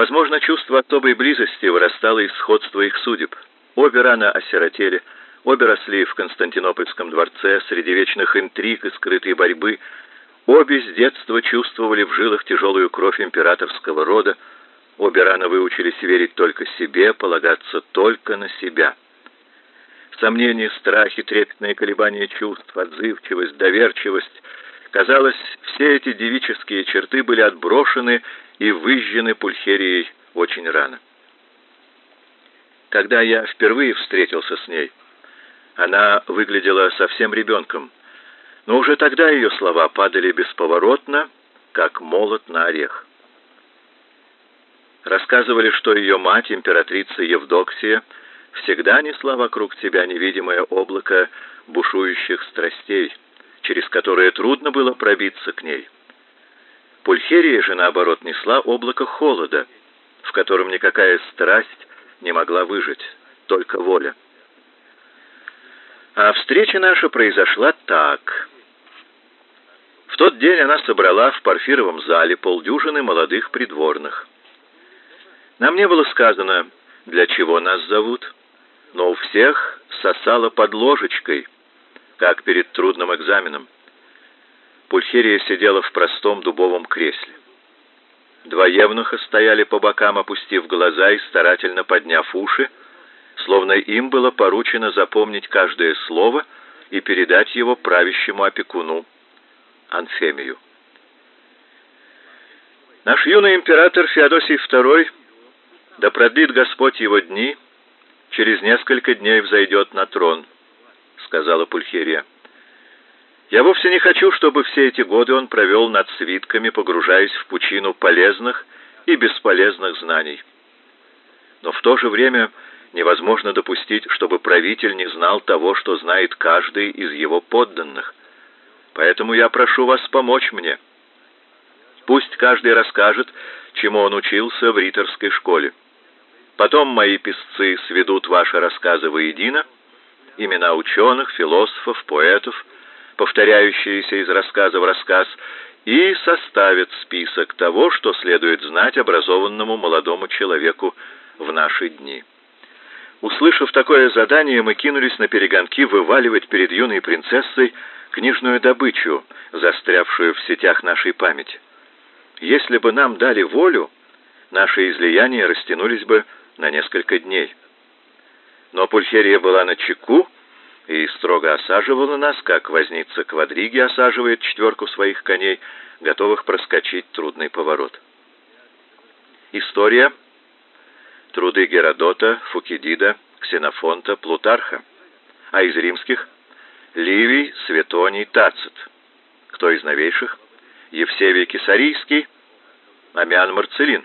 Возможно, чувство особой близости вырастало из сходства их судеб. Обе рано осиротели, обе росли в Константинопольском дворце среди вечных интриг и скрытой борьбы, обе с детства чувствовали в жилах тяжелую кровь императорского рода, обе рано выучились верить только себе, полагаться только на себя. Сомнения, страхи, трепетные колебания чувств, отзывчивость, доверчивость — Казалось, все эти девические черты были отброшены и выжжены пульхерией очень рано. Когда я впервые встретился с ней, она выглядела совсем ребенком, но уже тогда ее слова падали бесповоротно, как молот на орех. Рассказывали, что ее мать, императрица Евдоксия, всегда несла вокруг себя невидимое облако бушующих страстей, через которое трудно было пробиться к ней. Пульхерия же, наоборот, несла облако холода, в котором никакая страсть не могла выжить, только воля. А встреча наша произошла так. В тот день она собрала в парфировом зале полдюжины молодых придворных. Нам не было сказано, для чего нас зовут, но у всех сосало под ложечкой — как перед трудным экзаменом. Пульхерия сидела в простом дубовом кресле. Два евнуха стояли по бокам, опустив глаза и старательно подняв уши, словно им было поручено запомнить каждое слово и передать его правящему опекуну Анфемию. Наш юный император Феодосий II, да продлит Господь его дни, через несколько дней взойдет на трон — сказала Пульхерия. Я вовсе не хочу, чтобы все эти годы он провел над свитками, погружаясь в пучину полезных и бесполезных знаний. Но в то же время невозможно допустить, чтобы правитель не знал того, что знает каждый из его подданных. Поэтому я прошу вас помочь мне. Пусть каждый расскажет, чему он учился в риторской школе. Потом мои писцы сведут ваши рассказы воедино, имена ученых, философов, поэтов, повторяющиеся из рассказа в рассказ, и составит список того, что следует знать образованному молодому человеку в наши дни. Услышав такое задание, мы кинулись на перегонки вываливать перед юной принцессой книжную добычу, застрявшую в сетях нашей памяти. Если бы нам дали волю, наши излияния растянулись бы на несколько дней но Пульхерия была на чеку и строго осаживала нас, как возница квадриги осаживает четверку своих коней, готовых проскочить трудный поворот. История. Труды Геродота, Фукидида, Ксенофонта, Плутарха. А из римских – Ливий, Светоний, Тацит. Кто из новейших? Евсевий Кесарийский, Амиан Марцелин.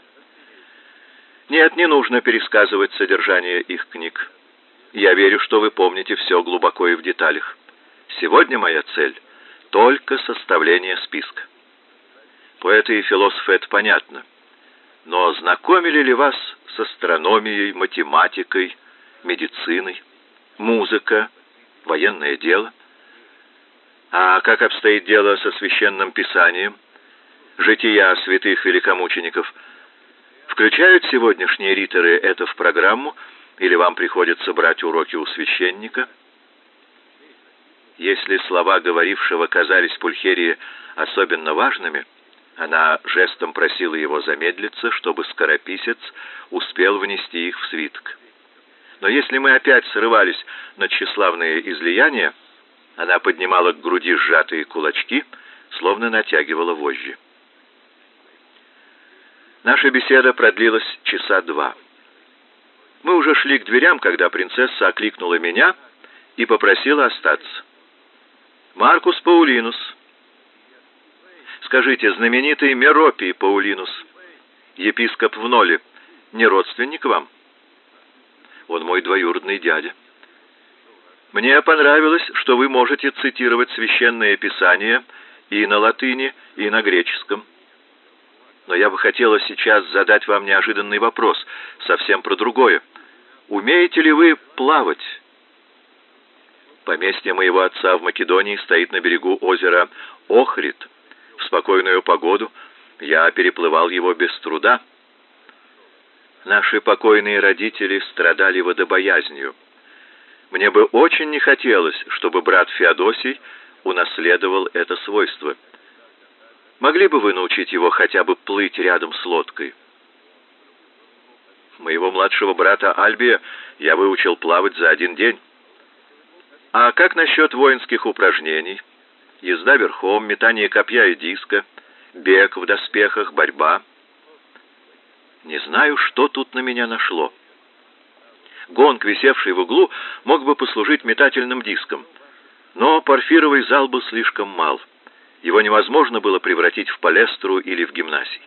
Нет, не нужно пересказывать содержание их книг. Я верю, что вы помните все глубоко и в деталях. Сегодня моя цель — только составление списка. Поэты и философы — это понятно. Но знакомили ли вас с астрономией, математикой, медициной, музыка, военное дело? А как обстоит дело со священным писанием? Жития святых великомучеников включают сегодняшние риторы это в программу — или вам приходится брать уроки у священника? Если слова говорившего казались Пульхерии особенно важными, она жестом просила его замедлиться, чтобы скорописец успел внести их в свиток. Но если мы опять срывались на тщеславные излияния, она поднимала к груди сжатые кулачки, словно натягивала вожжи. Наша беседа продлилась часа два. Мы уже шли к дверям, когда принцесса окликнула меня и попросила остаться. Маркус Паулинус. Скажите, знаменитый Меропий Паулинус, епископ в Ноле, не родственник вам? Он мой двоюродный дядя. Мне понравилось, что вы можете цитировать священное писание и на латыни, и на греческом. Но я бы хотела сейчас задать вам неожиданный вопрос, совсем про другое. Умеете ли вы плавать? Поместье моего отца в Македонии стоит на берегу озера Охрид. В спокойную погоду я переплывал его без труда. Наши покойные родители страдали водобоязнью. Мне бы очень не хотелось, чтобы брат Феодосий унаследовал это свойство. Могли бы вы научить его хотя бы плыть рядом с лодкой? Моего младшего брата Альбия я выучил плавать за один день. А как насчет воинских упражнений? Езда верхом, метание копья и диска, бег в доспехах, борьба. Не знаю, что тут на меня нашло. Гонг, висевший в углу, мог бы послужить метательным диском. Но порфировый зал был слишком мал. Его невозможно было превратить в палестру или в гимнасий.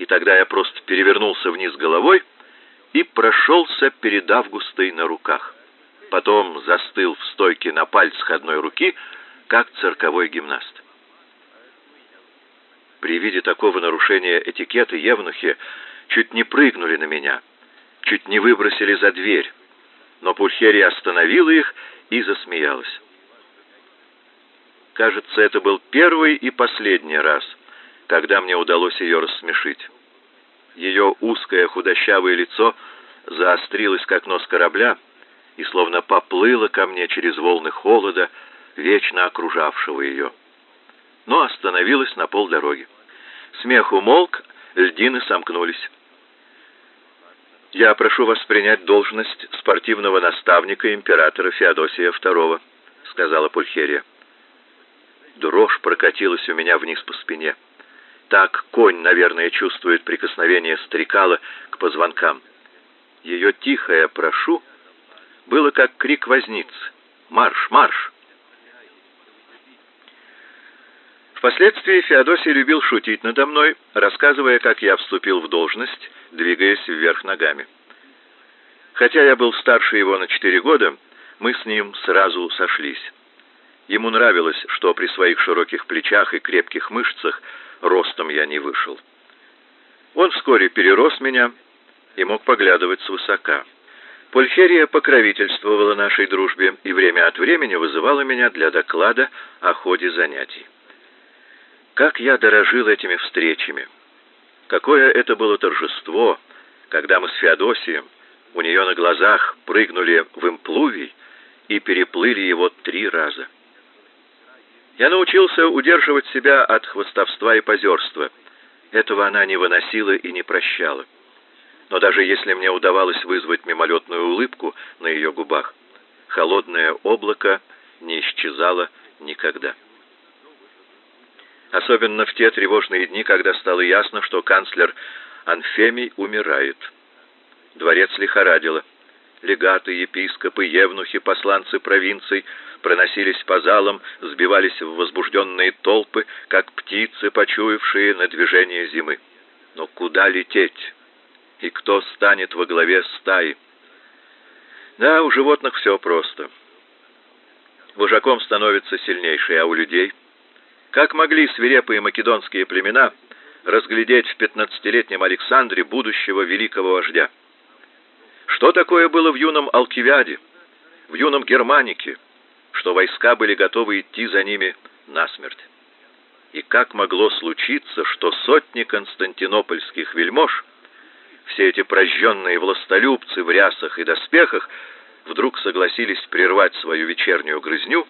И тогда я просто перевернулся вниз головой и прошелся перед Августой на руках. Потом застыл в стойке на пальцах одной руки, как цирковой гимнаст. При виде такого нарушения этикета евнухи чуть не прыгнули на меня, чуть не выбросили за дверь, но Пульхерия остановила их и засмеялась. Кажется, это был первый и последний раз, когда мне удалось ее рассмешить. Ее узкое худощавое лицо заострилось, как нос корабля, и словно поплыло ко мне через волны холода, вечно окружавшего ее. Но остановилась на полдороги. Смех умолк, льдины сомкнулись. «Я прошу вас принять должность спортивного наставника императора Феодосия II», — сказала Пульхерия. Дрожь прокатилась у меня вниз по спине. Так конь, наверное, чувствует прикосновение стрекала к позвонкам. Ее тихое «прошу» было как крик возницы. «Марш! Марш!» Впоследствии Феодосий любил шутить надо мной, рассказывая, как я вступил в должность, двигаясь вверх ногами. Хотя я был старше его на четыре года, мы с ним сразу сошлись. Ему нравилось, что при своих широких плечах и крепких мышцах ростом я не вышел. Он вскоре перерос меня и мог поглядывать свысока. Пульхерия покровительствовала нашей дружбе и время от времени вызывала меня для доклада о ходе занятий. Как я дорожил этими встречами! Какое это было торжество, когда мы с Феодосием у нее на глазах прыгнули в имплувий и переплыли его три раза. Я научился удерживать себя от хвостовства и позерства. Этого она не выносила и не прощала. Но даже если мне удавалось вызвать мимолетную улыбку на ее губах, холодное облако не исчезало никогда. Особенно в те тревожные дни, когда стало ясно, что канцлер Анфемий умирает. Дворец лихорадило. Легаты, епископы, евнухи, посланцы провинций проносились по залам, сбивались в возбужденные толпы, как птицы, почуявшие на движение зимы. Но куда лететь? И кто станет во главе стаи? Да, у животных все просто. Вожаком становится сильнейший, а у людей? Как могли свирепые македонские племена разглядеть в пятнадцатилетнем Александре будущего великого вождя? Что такое было в юном Алкивиаде, в юном Германике, что войска были готовы идти за ними насмерть? И как могло случиться, что сотни константинопольских вельмож, все эти прожженные властолюбцы в рясах и доспехах, вдруг согласились прервать свою вечернюю грызню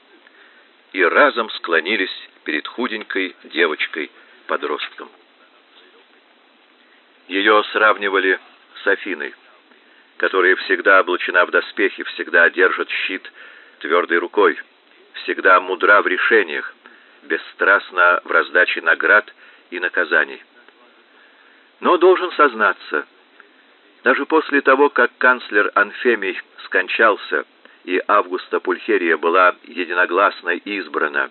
и разом склонились перед худенькой девочкой-подростком. Ее сравнивали с Афиной которая всегда облачена в доспехи, всегда держит щит твердой рукой, всегда мудра в решениях, бесстрастна в раздаче наград и наказаний. Но должен сознаться, даже после того, как канцлер Анфемий скончался и Августа Пульхерия была единогласно избрана,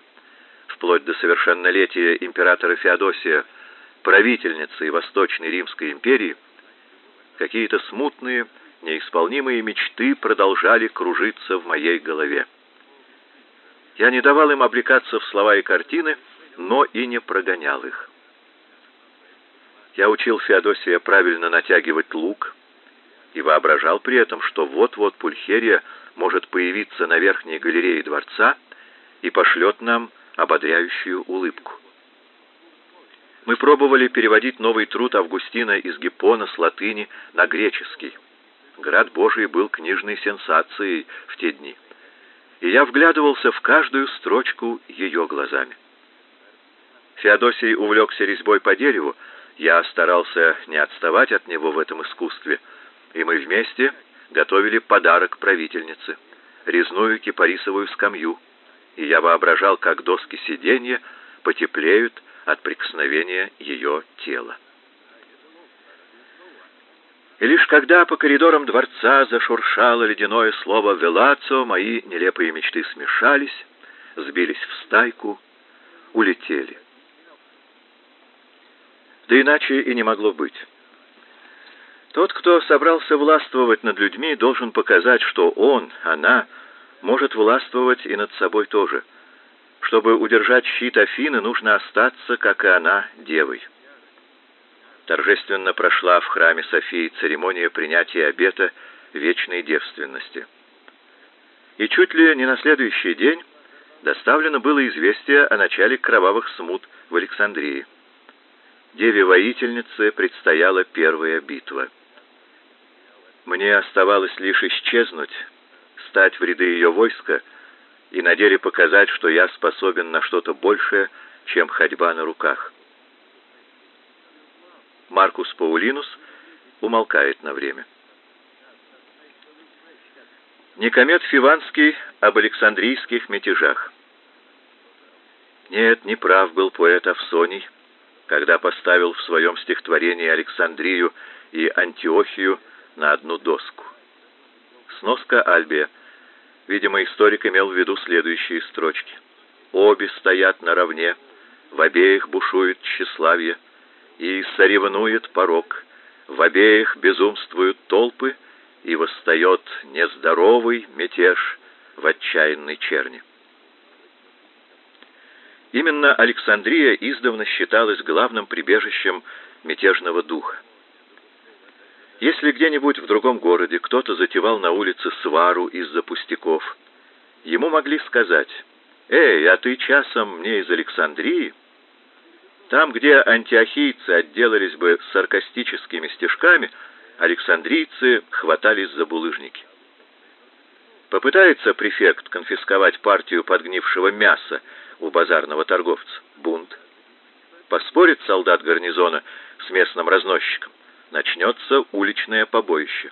вплоть до совершеннолетия императора Феодосия, правительницей Восточной Римской империи, какие-то смутные, неисполнимые мечты продолжали кружиться в моей голове. Я не давал им облекаться в слова и картины, но и не прогонял их. Я учил Феодосия правильно натягивать лук и воображал при этом, что вот-вот Пульхерия может появиться на верхней галерее дворца и пошлет нам ободряющую улыбку. Мы пробовали переводить новый труд Августина из Гиппона с латыни на греческий. Град Божий был книжной сенсацией в те дни. И я вглядывался в каждую строчку ее глазами. Феодосий увлекся резьбой по дереву, я старался не отставать от него в этом искусстве, и мы вместе готовили подарок правительнице — резную кипарисовую скамью, и я воображал, как доски сиденья потеплеют от прикосновения ее тела. И лишь когда по коридорам дворца зашуршало ледяное слово «велацо», мои нелепые мечты смешались, сбились в стайку, улетели. Да иначе и не могло быть. Тот, кто собрался властвовать над людьми, должен показать, что он, она, может властвовать и над собой тоже. Чтобы удержать щит Афины, нужно остаться, как и она, девой. Торжественно прошла в храме Софии церемония принятия обета вечной девственности. И чуть ли не на следующий день доставлено было известие о начале кровавых смут в Александрии. Деве-воительнице предстояла первая битва. Мне оставалось лишь исчезнуть, стать в ряды ее войска и на деле показать, что я способен на что-то большее, чем ходьба на руках. Маркус Паулинус умолкает на время. Никомет Фиванский об Александрийских мятежах. Нет, не прав был поэт Авсоний, когда поставил в своем стихотворении Александрию и Антиохию на одну доску. Сноска Альбия. Видимо, историк имел в виду следующие строчки. «Обе стоят наравне, в обеих бушует тщеславие, и соревнует порог, в обеих безумствуют толпы, и восстает нездоровый мятеж в отчаянной черни». Именно Александрия издавна считалась главным прибежищем мятежного духа. Если где-нибудь в другом городе кто-то затевал на улице свару из-за пустяков, ему могли сказать «Эй, а ты часом мне из Александрии?» Там, где антиохийцы отделались бы саркастическими стишками, александрийцы хватались за булыжники. Попытается префект конфисковать партию подгнившего мяса у базарного торговца. Бунт. Поспорит солдат гарнизона с местным разносчиком. Начнется уличное побоище.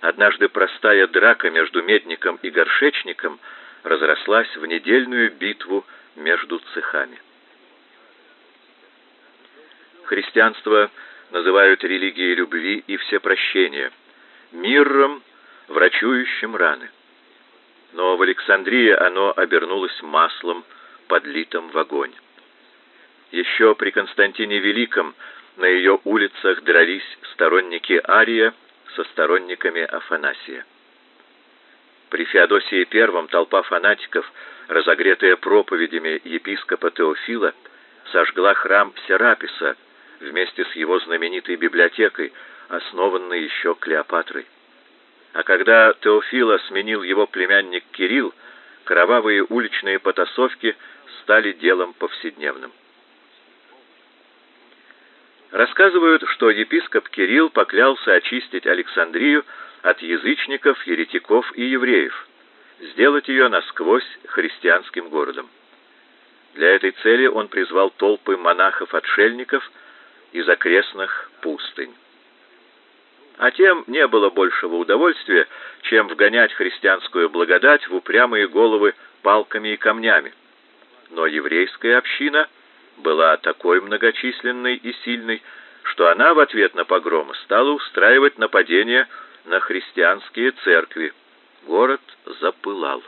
Однажды простая драка между медником и горшечником разрослась в недельную битву между цехами. Христианство называют религией любви и всепрощения, миром, врачующим раны но в Александрии оно обернулось маслом, подлитым в огонь. Еще при Константине Великом на ее улицах дрались сторонники Ария со сторонниками Афанасия. При Феодосии I толпа фанатиков, разогретая проповедями епископа Теофила, сожгла храм Сераписа вместе с его знаменитой библиотекой, основанной еще Клеопатрой. А когда Теофила сменил его племянник Кирилл, кровавые уличные потасовки стали делом повседневным. Рассказывают, что епископ Кирилл поклялся очистить Александрию от язычников, еретиков и евреев, сделать ее насквозь христианским городом. Для этой цели он призвал толпы монахов-отшельников из окрестных пустынь а тем не было большего удовольствия, чем вгонять христианскую благодать в упрямые головы палками и камнями. Но еврейская община была такой многочисленной и сильной, что она в ответ на погромы стала устраивать нападения на христианские церкви. Город запылал.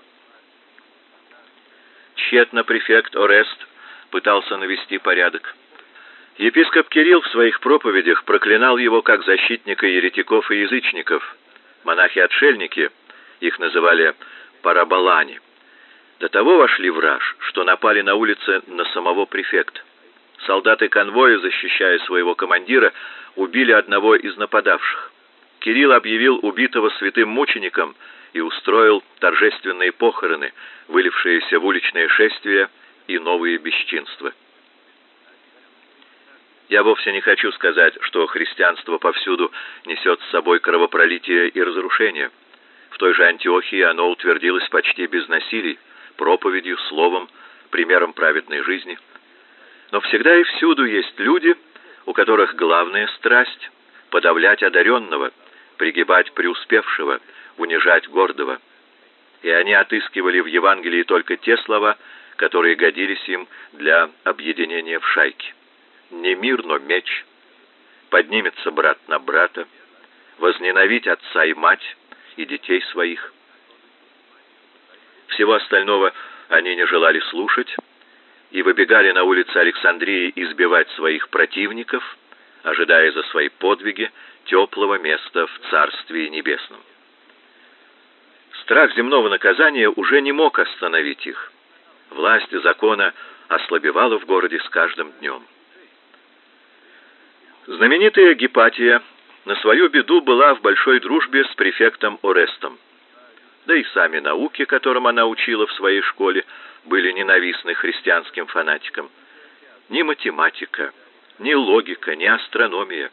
Тщетно префект Орест пытался навести порядок. Епископ Кирилл в своих проповедях проклинал его как защитника еретиков и язычников. Монахи-отшельники, их называли парабалани, до того вошли в раж, что напали на улице на самого префекта. Солдаты конвоя, защищая своего командира, убили одного из нападавших. Кирилл объявил убитого святым мучеником и устроил торжественные похороны, вылившиеся в уличные шествия и новые бесчинства. Я вовсе не хочу сказать, что христианство повсюду несет с собой кровопролитие и разрушение. В той же Антиохии оно утвердилось почти без насилий, проповедью, словом, примером праведной жизни. Но всегда и всюду есть люди, у которых главная страсть — подавлять одаренного, пригибать преуспевшего, унижать гордого. И они отыскивали в Евангелии только те слова, которые годились им для объединения в шайке не мир, но меч. Поднимется брат на брата, возненавидь отца и мать и детей своих. Всего остального они не желали слушать и выбегали на улицы Александрии избивать своих противников, ожидая за свои подвиги теплого места в Царстве Небесном. Страх земного наказания уже не мог остановить их. Власть закона ослабевала в городе с каждым днем. Знаменитая Гепатия на свою беду была в большой дружбе с префектом Орестом. Да и сами науки, которым она учила в своей школе, были ненавистны христианским фанатикам. Ни математика, ни логика, ни астрономия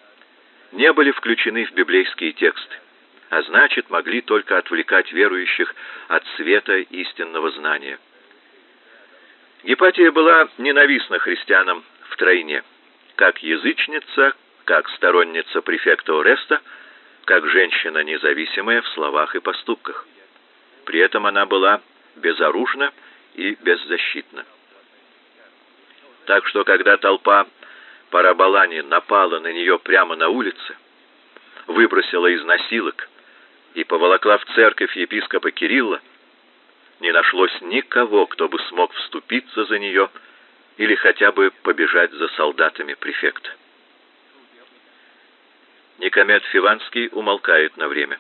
не были включены в библейские тексты, а значит, могли только отвлекать верующих от света истинного знания. Гепатия была ненавистна христианам втройне, как язычница, как сторонница префекта Ореста, как женщина независимая в словах и поступках. При этом она была безоружна и беззащитна. Так что, когда толпа Парабалани напала на нее прямо на улице, выбросила из носилок и поволокла в церковь епископа Кирилла, не нашлось никого, кто бы смог вступиться за нее или хотя бы побежать за солдатами префекта. Никомед Фиванский умолкает на время.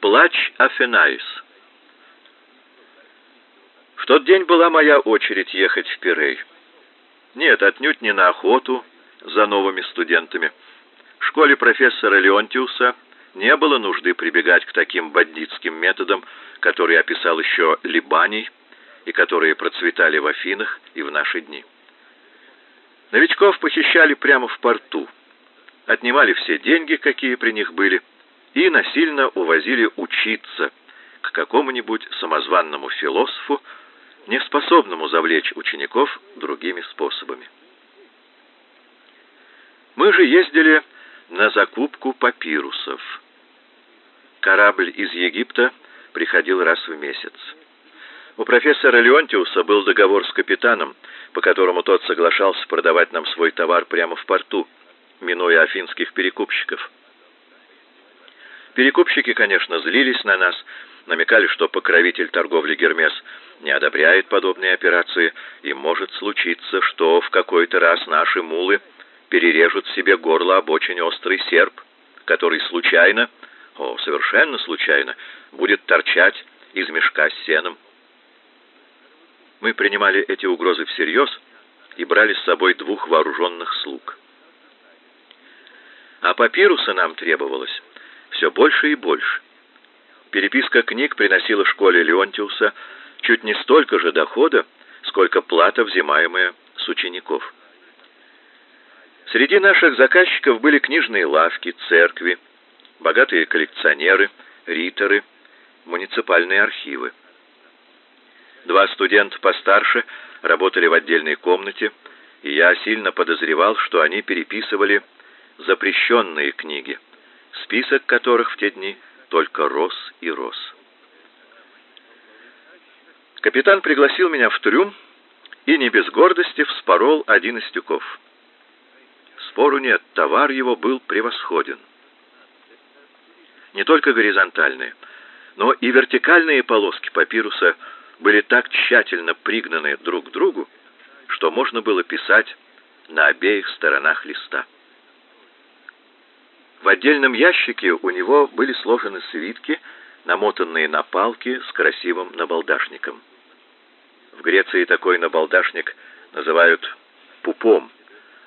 Плач Афинаис. В тот день была моя очередь ехать в Пирей. Нет, отнюдь не на охоту за новыми студентами. В школе профессора Леонтиуса не было нужды прибегать к таким бандитским методам, которые описал еще Либаний и которые процветали в Афинах и в наши дни. Новичков похищали прямо в порту, отнимали все деньги, какие при них были, и насильно увозили учиться к какому-нибудь самозванному философу, не способному завлечь учеников другими способами. Мы же ездили на закупку папирусов. Корабль из Египта приходил раз в месяц. У профессора Леонтиуса был договор с капитаном, по которому тот соглашался продавать нам свой товар прямо в порту, минуя афинских перекупщиков. Перекупщики, конечно, злились на нас, намекали, что покровитель торговли Гермес не одобряет подобные операции, и может случиться, что в какой-то раз наши мулы перережут себе горло об очень острый серп, который случайно, о, совершенно случайно, будет торчать из мешка с сеном. Мы принимали эти угрозы всерьез и брали с собой двух вооруженных слуг. А папируса нам требовалось все больше и больше. Переписка книг приносила школе Леонтиуса чуть не столько же дохода, сколько плата, взимаемая с учеников. Среди наших заказчиков были книжные лавки, церкви, богатые коллекционеры, риторы, муниципальные архивы. Два студента постарше работали в отдельной комнате, и я сильно подозревал, что они переписывали запрещенные книги, список которых в те дни только рос и рос. Капитан пригласил меня в трюм и не без гордости вспорол один из тюков. Спору нет, товар его был превосходен. Не только горизонтальные, но и вертикальные полоски папируса – были так тщательно пригнаны друг к другу, что можно было писать на обеих сторонах листа. В отдельном ящике у него были сложены свитки, намотанные на палки с красивым набалдашником. В Греции такой набалдашник называют пупом.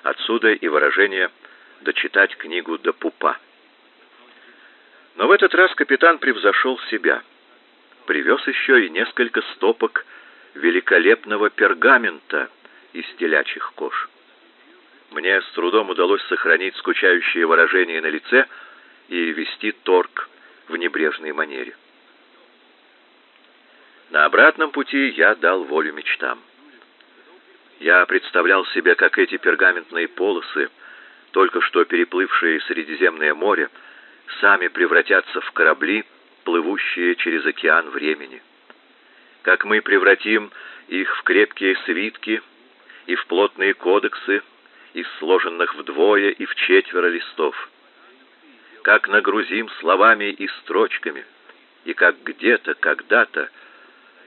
Отсюда и выражение «дочитать книгу до пупа». Но в этот раз капитан превзошел себя – привез еще и несколько стопок великолепного пергамента из телячьих кож. Мне с трудом удалось сохранить скучающее выражение на лице и вести торг в небрежной манере. На обратном пути я дал волю мечтам. Я представлял себе, как эти пергаментные полосы, только что переплывшие Средиземное море, сами превратятся в корабли, плывущие через океан времени. Как мы превратим их в крепкие свитки и в плотные кодексы из сложенных вдвое и в четверо листов. Как нагрузим словами и строчками, и как где-то, когда-то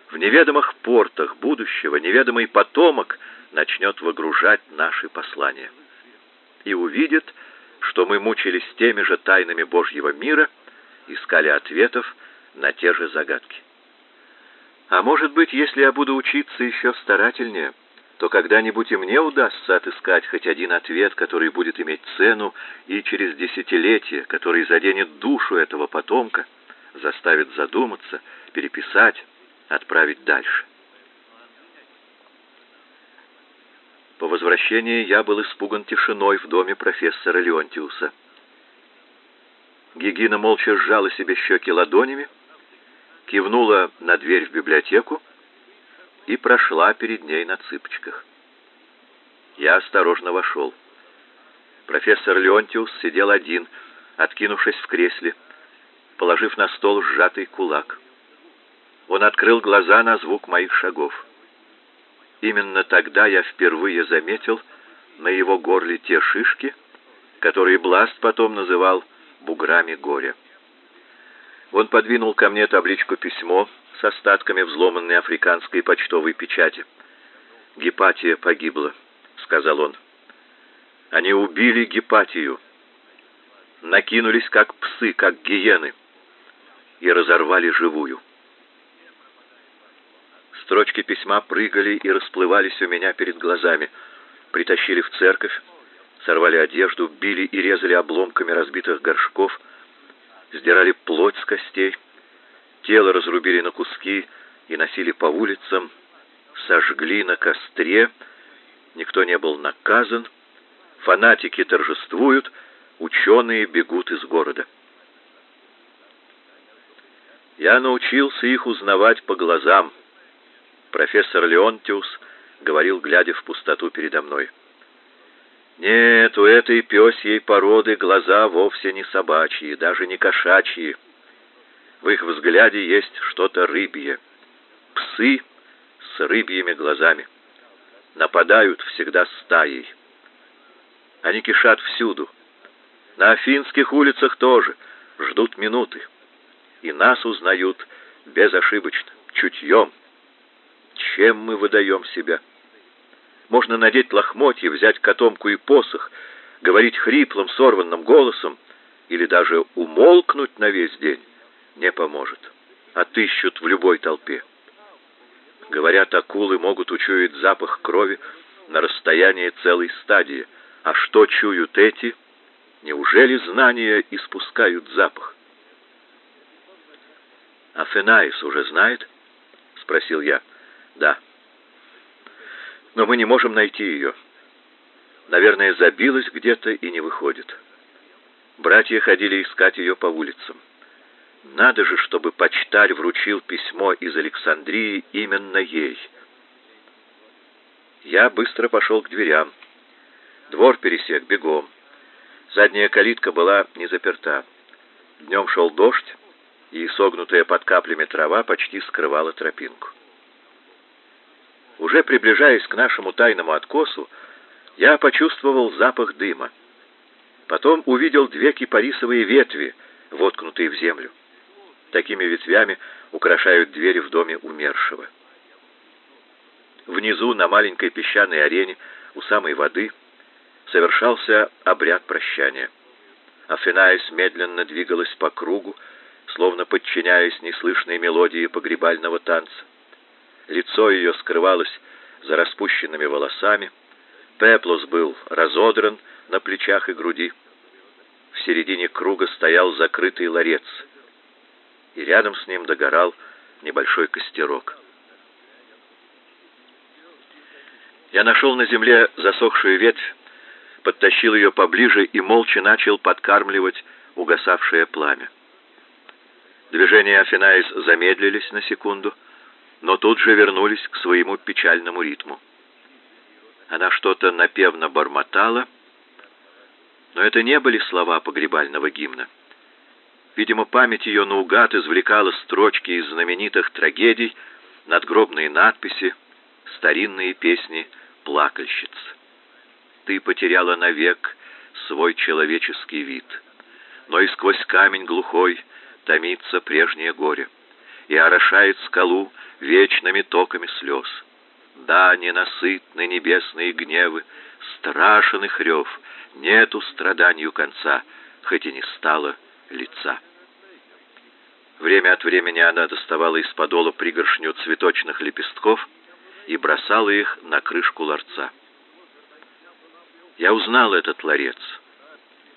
в неведомых портах будущего неведомый потомок начнет выгружать наши послания и увидит, что мы мучились теми же тайнами Божьего мира, искали ответов на те же загадки. А может быть, если я буду учиться еще старательнее, то когда-нибудь и мне удастся отыскать хоть один ответ, который будет иметь цену и через десятилетия, который заденет душу этого потомка, заставит задуматься, переписать, отправить дальше. По возвращении я был испуган тишиной в доме профессора Леонтиуса. Гигина молча сжала себе щеки ладонями, кивнула на дверь в библиотеку и прошла перед ней на цыпочках. Я осторожно вошел. Профессор Леонтиус сидел один, откинувшись в кресле, положив на стол сжатый кулак. Он открыл глаза на звук моих шагов. Именно тогда я впервые заметил на его горле те шишки, которые Бласт потом называл буграми горя. Он подвинул ко мне табличку письмо с остатками взломанной африканской почтовой печати. «Гепатия погибла», — сказал он. «Они убили Гепатию, накинулись как псы, как гиены, и разорвали живую». Строчки письма прыгали и расплывались у меня перед глазами. Притащили в церковь, сорвали одежду, били и резали обломками разбитых горшков, сдирали плоть с костей, тело разрубили на куски и носили по улицам, сожгли на костре, никто не был наказан, фанатики торжествуют, ученые бегут из города. Я научился их узнавать по глазам, профессор Леонтиус говорил, глядя в пустоту передо мной. Нет, у этой пёсьей породы глаза вовсе не собачьи, даже не кошачьи. В их взгляде есть что-то рыбье. Псы с рыбьими глазами. Нападают всегда стаей. Они кишат всюду. На афинских улицах тоже ждут минуты. И нас узнают безошибочно, чутьем. Чем мы выдаем себя? Можно надеть лохмотья, взять котомку и посох, говорить хриплым, сорванным голосом или даже умолкнуть на весь день не поможет. Отыщут в любой толпе. Говорят, акулы могут учуять запах крови на расстоянии целой стадии. А что чуют эти? Неужели знания испускают запах? А Фенаис уже знает? спросил я. Да. Но мы не можем найти ее. Наверное, забилась где-то и не выходит. Братья ходили искать ее по улицам. Надо же, чтобы почтарь вручил письмо из Александрии именно ей. Я быстро пошел к дверям. Двор пересек бегом. Задняя калитка была не заперта. Днем шел дождь, и согнутая под каплями трава почти скрывала тропинку. Уже приближаясь к нашему тайному откосу, я почувствовал запах дыма. Потом увидел две кипарисовые ветви, воткнутые в землю. Такими ветвями украшают двери в доме умершего. Внизу, на маленькой песчаной арене, у самой воды, совершался обряд прощания. Афинаис медленно двигалась по кругу, словно подчиняясь неслышной мелодии погребального танца. Лицо ее скрывалось за распущенными волосами. Пеплос был разодран на плечах и груди. В середине круга стоял закрытый ларец, и рядом с ним догорал небольшой костерок. Я нашел на земле засохшую ветвь, подтащил ее поближе и молча начал подкармливать угасавшее пламя. Движения Афинаис замедлились на секунду, но тут же вернулись к своему печальному ритму. Она что-то напевно бормотала, но это не были слова погребального гимна. Видимо, память ее наугад извлекала строчки из знаменитых трагедий, надгробные надписи, старинные песни плакальщиц. Ты потеряла навек свой человеческий вид, но и сквозь камень глухой томится прежнее горе и орошает скалу вечными токами слез. Да, ненасытны небесные гневы, страшен их рев, нету страданию конца, хоть и не стало лица. Время от времени она доставала из подола пригоршню цветочных лепестков и бросала их на крышку ларца. Я узнал этот ларец.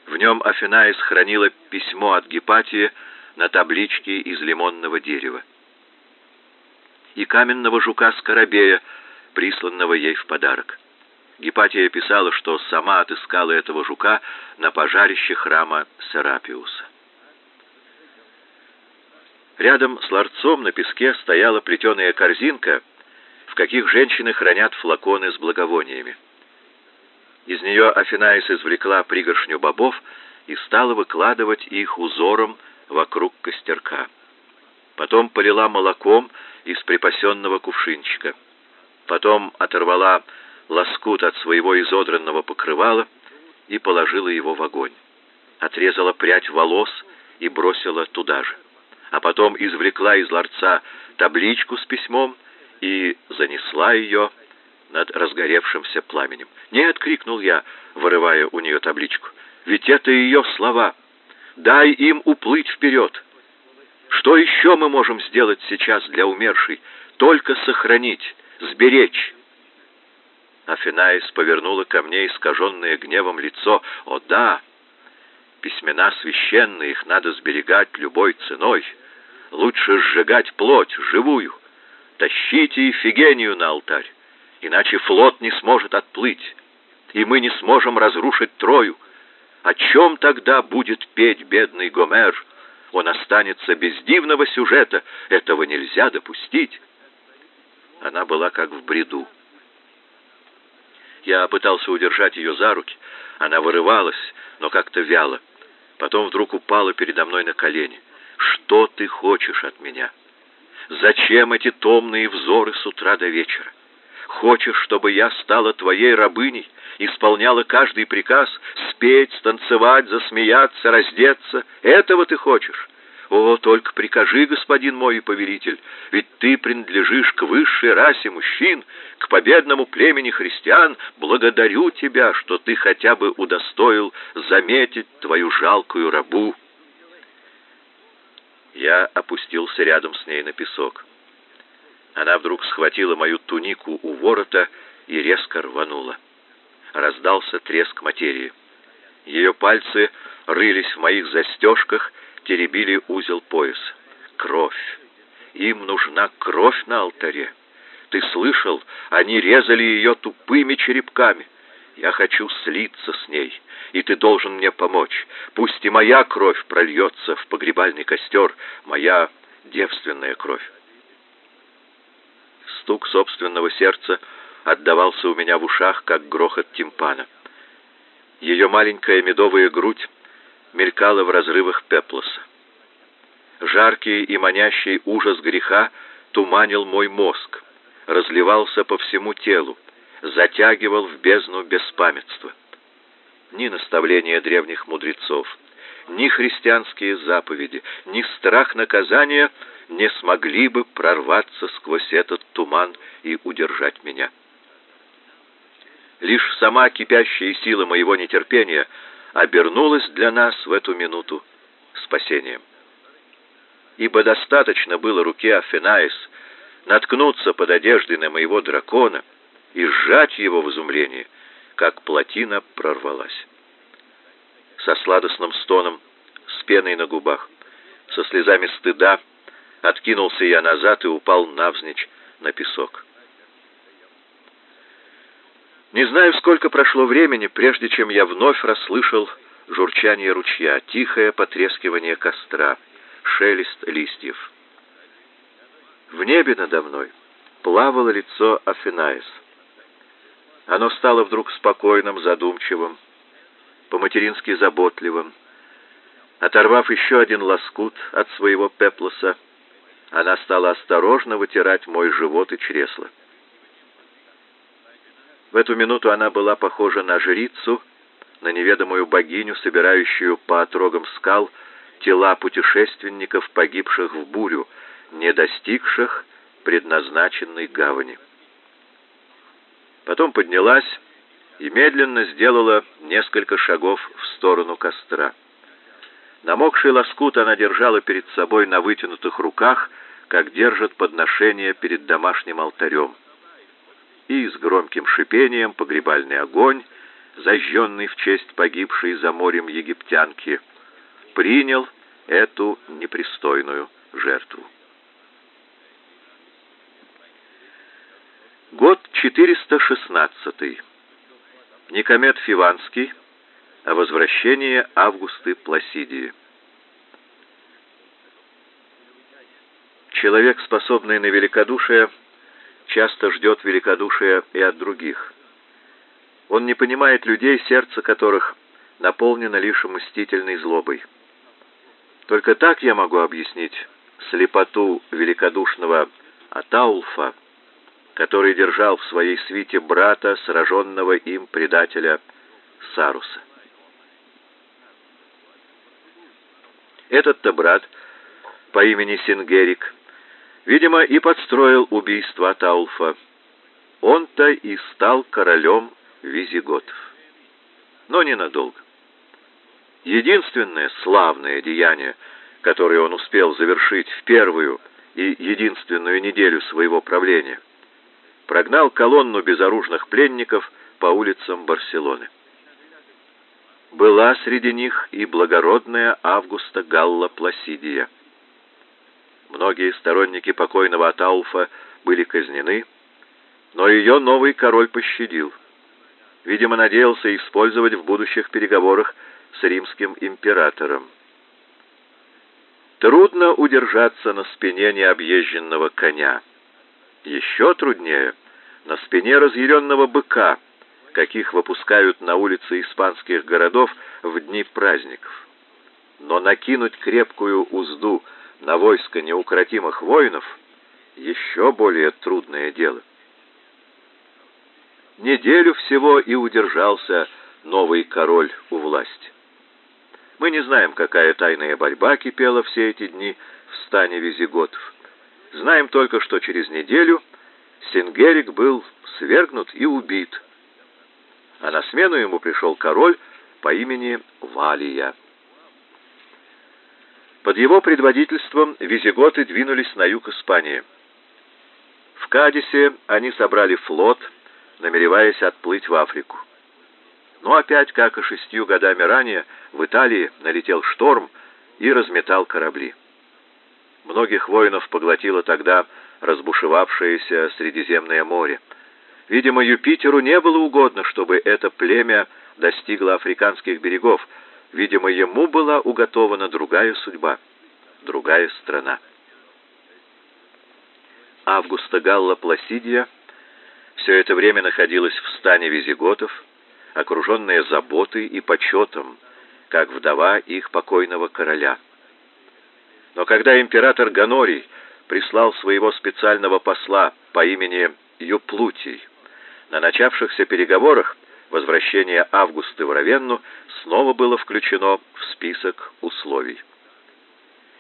В нем Афинаис хранила письмо от Гепатии на табличке из лимонного дерева и каменного жука-скоробея, присланного ей в подарок. Гепатия писала, что сама отыскала этого жука на пожарище храма Серапиуса. Рядом с ларцом на песке стояла плетеная корзинка, в каких женщины хранят флаконы с благовониями. Из нее Афинаис извлекла пригоршню бобов и стала выкладывать их узором вокруг костерка. Потом полила молоком из припасенного кувшинчика. Потом оторвала лоскут от своего изодранного покрывала и положила его в огонь. Отрезала прядь волос и бросила туда же. А потом извлекла из ларца табличку с письмом и занесла ее над разгоревшимся пламенем. «Нет!» — крикнул я, вырывая у нее табличку. «Ведь это ее слова! Дай им уплыть вперед! Что еще мы можем сделать сейчас для умершей? Только сохранить, сберечь!» Афинаис повернула ко мне искаженное гневом лицо. «О да! Письмена священные, их надо сберегать любой ценой. Лучше сжигать плоть, живую. Тащите Ифигению на алтарь, иначе флот не сможет отплыть, и мы не сможем разрушить Трою. О чем тогда будет петь бедный Гомер? Он останется без дивного сюжета, этого нельзя допустить». Она была как в бреду. Я пытался удержать ее за руки. Она вырывалась, но как-то вяло. Потом вдруг упала передо мной на колени. «Что ты хочешь от меня? Зачем эти томные взоры с утра до вечера? Хочешь, чтобы я стала твоей рабыней, исполняла каждый приказ, спеть, станцевать, засмеяться, раздеться? Этого ты хочешь? О, только прикажи, господин мой повелитель, ведь ты принадлежишь к высшей расе мужчин, к победному племени христиан. Благодарю тебя, что ты хотя бы удостоил заметить твою жалкую рабу. Я опустился рядом с ней на песок. Она вдруг схватила мою тунику у ворота и резко рванула. Раздался треск материи. Ее пальцы рылись в моих застежках теребили узел пояса. Кровь. Им нужна кровь на алтаре. Ты слышал? Они резали ее тупыми черепками. Я хочу слиться с ней, и ты должен мне помочь. Пусть и моя кровь прольется в погребальный костер, моя девственная кровь. Стук собственного сердца отдавался у меня в ушах, как грохот тимпана. Ее маленькая медовая грудь мелькало в разрывах пеплоса. Жаркий и манящий ужас греха туманил мой мозг, разливался по всему телу, затягивал в бездну беспамятства. Ни наставления древних мудрецов, ни христианские заповеди, ни страх наказания не смогли бы прорваться сквозь этот туман и удержать меня. Лишь сама кипящая сила моего нетерпения — обернулась для нас в эту минуту спасением. Ибо достаточно было руке Афинаис наткнуться под одеждой на моего дракона и сжать его в изумлении, как плотина прорвалась. Со сладостным стоном, с пеной на губах, со слезами стыда откинулся я назад и упал навзничь на песок. Не знаю, сколько прошло времени, прежде чем я вновь расслышал журчание ручья, тихое потрескивание костра, шелест листьев. В небе надо мной плавало лицо Афинаис. Оно стало вдруг спокойным, задумчивым, по-матерински заботливым. Оторвав еще один лоскут от своего пеплоса, она стала осторожно вытирать мой живот и чресло. В эту минуту она была похожа на жрицу, на неведомую богиню, собирающую по отрогам скал тела путешественников, погибших в бурю, не достигших предназначенной гавани. Потом поднялась и медленно сделала несколько шагов в сторону костра. Намокший лоскут она держала перед собой на вытянутых руках, как держат подношение перед домашним алтарем и с громким шипением погребальный огонь, зажженный в честь погибшей за морем египтянки, принял эту непристойную жертву. Год 416. Никомед Фиванский о возвращении Августы Пласидии. Человек, способный на великодушие, часто ждет великодушия и от других. Он не понимает людей, сердце которых наполнено лишь мстительной злобой. Только так я могу объяснить слепоту великодушного Атаулфа, который держал в своей свите брата, сраженного им предателя Саруса. Этот-то брат по имени Сингерик Видимо, и подстроил убийство Атаулфа. Он-то и стал королем визиготов. Но ненадолго. Единственное славное деяние, которое он успел завершить в первую и единственную неделю своего правления, прогнал колонну безоружных пленников по улицам Барселоны. Была среди них и благородная Августа Галла Пласидия. Многие сторонники покойного Атауфа были казнены, но ее новый король пощадил. Видимо, надеялся использовать в будущих переговорах с римским императором. Трудно удержаться на спине необъезженного коня. Еще труднее на спине разъяренного быка, каких выпускают на улицы испанских городов в дни праздников. Но накинуть крепкую узду на войско неукротимых воинов еще более трудное дело. Неделю всего и удержался новый король у власти. Мы не знаем, какая тайная борьба кипела все эти дни в стане визиготов. Знаем только, что через неделю Сингерик был свергнут и убит, а на смену ему пришел король по имени Валия. Под его предводительством визиготы двинулись на юг Испании. В Кадисе они собрали флот, намереваясь отплыть в Африку. Но опять, как и шестью годами ранее, в Италии налетел шторм и разметал корабли. Многих воинов поглотило тогда разбушевавшееся Средиземное море. Видимо, Юпитеру не было угодно, чтобы это племя достигло африканских берегов, Видимо, ему была уготована другая судьба, другая страна. Августа Галла Пласидия все это время находилась в стане визиготов, окруженная заботой и почетом, как вдова их покойного короля. Но когда император Ганорий прислал своего специального посла по имени Юплутий на начавшихся переговорах, возвращение Августы в Равенну снова было включено в список условий.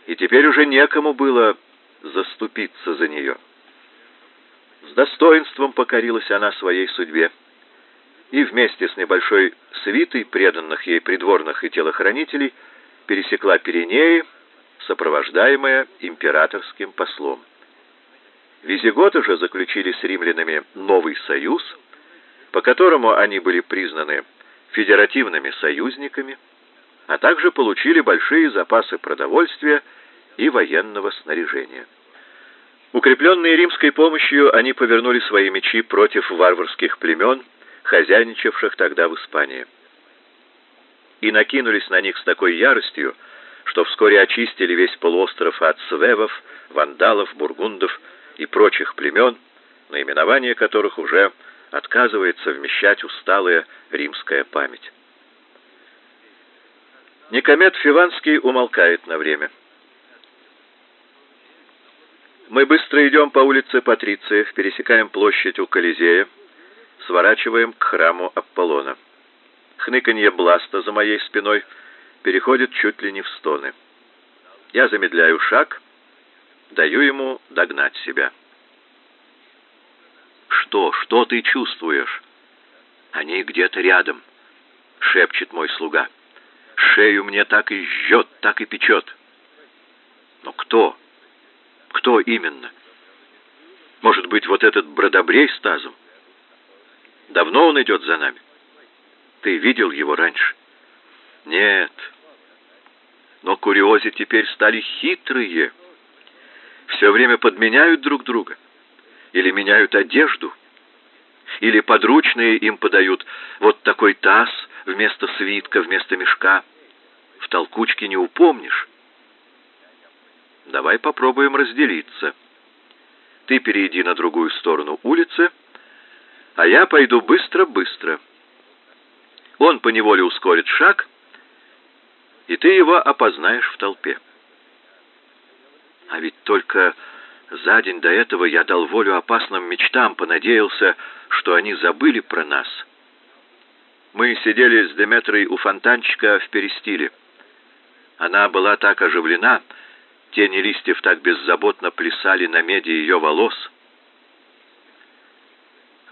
И теперь уже некому было заступиться за нее. С достоинством покорилась она своей судьбе и вместе с небольшой свитой преданных ей придворных и телохранителей пересекла Пиренеи, сопровождаемая императорским послом. Визиготы же заключили с римлянами новый союз – по которому они были признаны федеративными союзниками, а также получили большие запасы продовольствия и военного снаряжения. Укрепленные римской помощью, они повернули свои мечи против варварских племен, хозяйничавших тогда в Испании. И накинулись на них с такой яростью, что вскоре очистили весь полуостров от свевов, вандалов, бургундов и прочих племен, наименование которых уже отказывается вмещать усталая римская память. Никомет Фиванский умолкает на время. Мы быстро идем по улице Патрициев, пересекаем площадь у Колизея, сворачиваем к храму Аполлона. Хныканье Бласта за моей спиной переходит чуть ли не в стоны. Я замедляю шаг, даю ему догнать себя. «Что? Что ты чувствуешь?» «Они где-то рядом», — шепчет мой слуга. «Шею мне так и жжет, так и печет». «Но кто? Кто именно? Может быть, вот этот бродобрей с тазом? Давно он идет за нами? Ты видел его раньше?» «Нет». Но куриози теперь стали хитрые. Все время подменяют друг друга или меняют одежду, или подручные им подают вот такой таз вместо свитка, вместо мешка. В толкучке не упомнишь. Давай попробуем разделиться. Ты перейди на другую сторону улицы, а я пойду быстро-быстро. Он поневоле ускорит шаг, и ты его опознаешь в толпе. А ведь только за день до этого я дал волю опасным мечтам, понадеялся, что они забыли про нас. Мы сидели с Деметрой у фонтанчика в Перестиле. Она была так оживлена, тени листьев так беззаботно плясали на меди ее волос.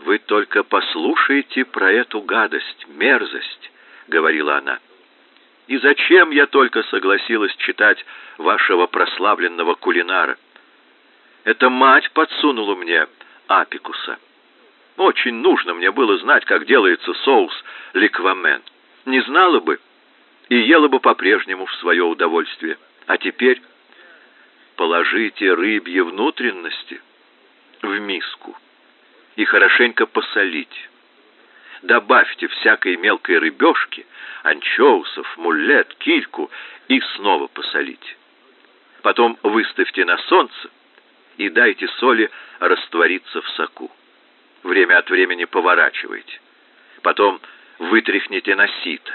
«Вы только послушайте про эту гадость, мерзость», — говорила она. «И зачем я только согласилась читать вашего прославленного кулинара?» Это мать подсунула мне апикуса. Очень нужно мне было знать, как делается соус ликвамен. Не знала бы и ела бы по-прежнему в свое удовольствие. А теперь положите рыбьи внутренности в миску и хорошенько посолите. Добавьте всякой мелкой рыбешки, анчоусов, муллет, кильку и снова посолите. Потом выставьте на солнце и дайте соли раствориться в соку. Время от времени поворачивайте. Потом вытряхните на сито.